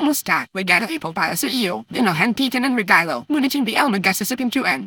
Kumusta? Regalo ipopaya sa iyo. Dinahan titan ng regalo. Ngunit hindi ako magkasa sa pintuan.